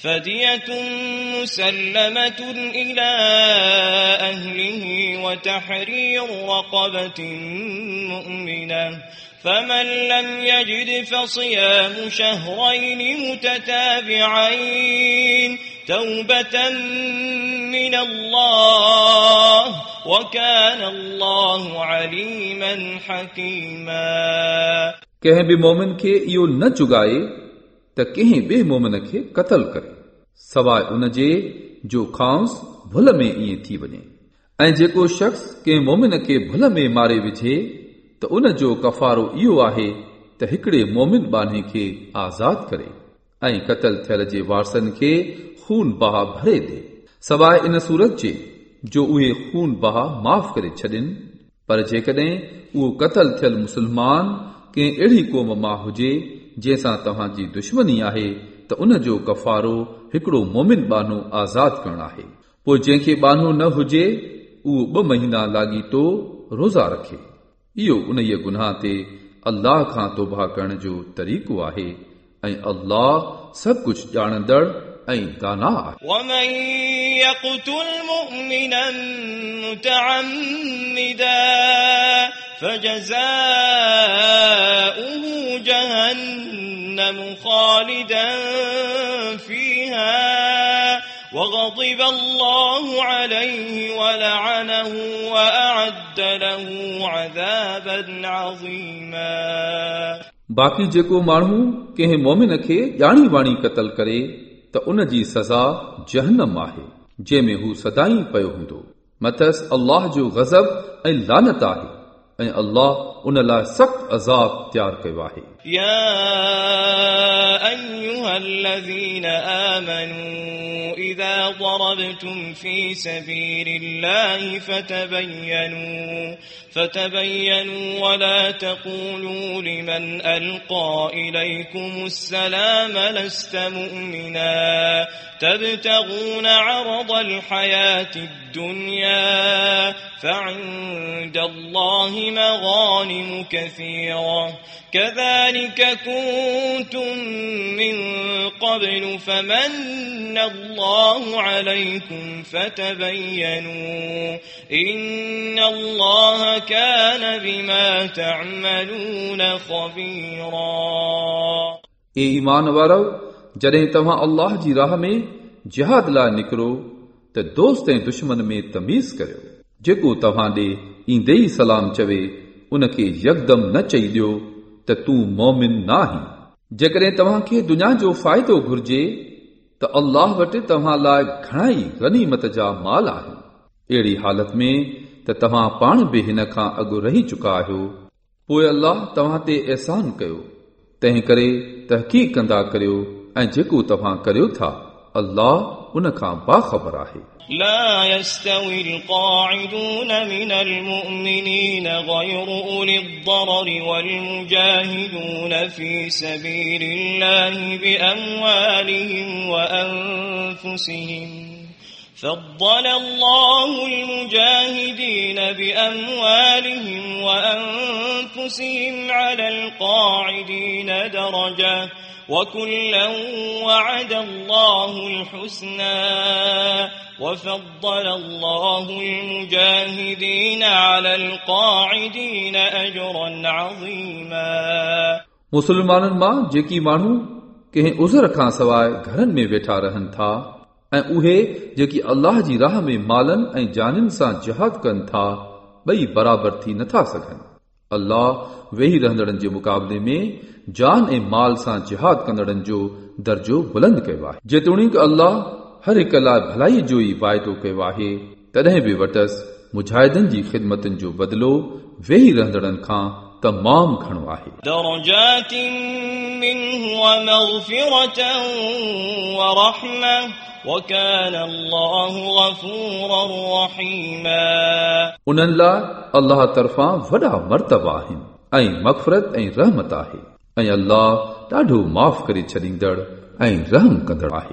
فدية مسلمة إلى أهله وتحرير رقبة مؤمنة فمن لم يجد فصيام شهرين متتابعين توبة من الله وكان الله عليما حكيما कंहिं बि मोमिन खे इहो न चुगाए त कंहिं ॿिए मोमिन खे क़तल करे सवाइ उन जे जो खांस भुल में ईअं थी वञे ऐं जेको शख़्स कंहिं मोमिन खे भुल में मारे विझे त उन जो कफ़ारो इहो आहे त हिकिड़े मोमिन बाने खे आज़ाद करे ऐं क़तल थियल जे वारसनि खे खून बहा भरे ॾे सवाइ इन सूरत जे जो उहे खून बहा माफ़ करे छॾनि पर जेकॾहिं उहो क़तल थियल मुस्लमान कंहिं अहिड़ी क़ौम मां हुजे जंहिंसां तव्हांजी दुश्मनी आहे त उन जो कफ़ारो हिकिड़ो मोमिन बानो आज़ाद करणु आहे पोइ जंहिंखे बानो न हुजे उहो ॿ महीना लाॻीतो रोज़ा रखे इहो उन गुनाह ते अल्लाह खां तोबा करण जो तरीक़ो आहे ऐं अल्लाह सभु कुझु ॼाणंदड़ ऐं दाना आहे ومن يقتل مؤمنا متعمدا فجزاؤه جهنم خالدا فيها وغضب الله عليه ولعنه وأعد له عذابا عظيما बाक़ी जेको माण्हू कंहिं मोमिन खे ॼाणी वाणी क़तल करे त उन जी सज़ा जहनम आहे जंहिंमें हू सदाई पियो हूंदो मथस अल्लाह जो गज़ब ऐं लानत आहे ऐं अल्लाह उन लाइ सख़्त अज़ाब तयारु कयो आहे يا أيها الذين آمنوا إذا ضربتم في سبيل الله فتبينوا فتبينوا ولا تقولوا لمن ألقى إليكم السلام لست مؤمنا تبتغون عرض الحياة الدنيا فعند الله مغانم كثيرة كذلك كنتم من قبل فمن الله عليكم فتبينوا إن الله كان بما تعملون خبيرا ए ईमान वारो जॾहिं तव्हां अल्लाह जी राह में जिहाद लाइ निकिरो त दोस्त ऐं दुश्मन में तमीज़ करियो जेको तव्हां ॾे ईंदे ई सलाम चवे उनखे यकदम न चई ॾियो त तूं मोमिन न आहीं जेकॾहिं तव्हांखे दुनिया जो फ़ाइदो घुर्जे त अल्लाह वटि तव्हां लाइ घणाई गनीमत जा माल आहिनि अहिड़ी हालत में त तव्हां पाण बि हिन खां अॻु रही चुका आहियो पोइ अल्लाह तव्हां ते अहसान कयो तंहिं करे तहक़ीक़ कंदा करियो ऐं जेको तव्हां करियो था الله انك کان باخبر آهي لا يستوي القاعدون من المؤمنين غير أولي الضرر والمجاهدون في سبيل الله بأموالهم وأنفسهم فضل الله المجاهدين بأموالهم وأنفسهم على القاعدين درجةً وكلا وعد الله الحسنى وفضل الله المجاهدين على القاعدين أجرا عظيما मुस्लमाननि मां जेकी माण्हू कंहिं उज़र खां सवाइ घरनि में वेठा रहनि था ऐं उहे जेकी अल्लाह जी राह में मालनि ऐं जाननि सां जिहाद कनि था ॿई बराबरि थी नथा सघनि अल्लाह वेही रहंदड़नि जे मुक़ाबले में جان ۽ مال سان جهاد ڪندڙن جو درجو بلند ڪيو آهي. جيتوڻيڪ الله هر هڪ لاءِ ڀلائي جو ئي واعدو ڪيو آهي تڏهن به وٽس مجاهدن جي خدمتن جو بدلو ويهي رهندڙن کان تمام گهڻو آهي. انهن لاءِ الله طرفان وڏا مرتب آهن ۽ مفرت ۽ رحمت آهي. ۽ الله ڏاڍو معاف ڪري ڇڏيندڙ ۽ رحم ڪندڙ آهي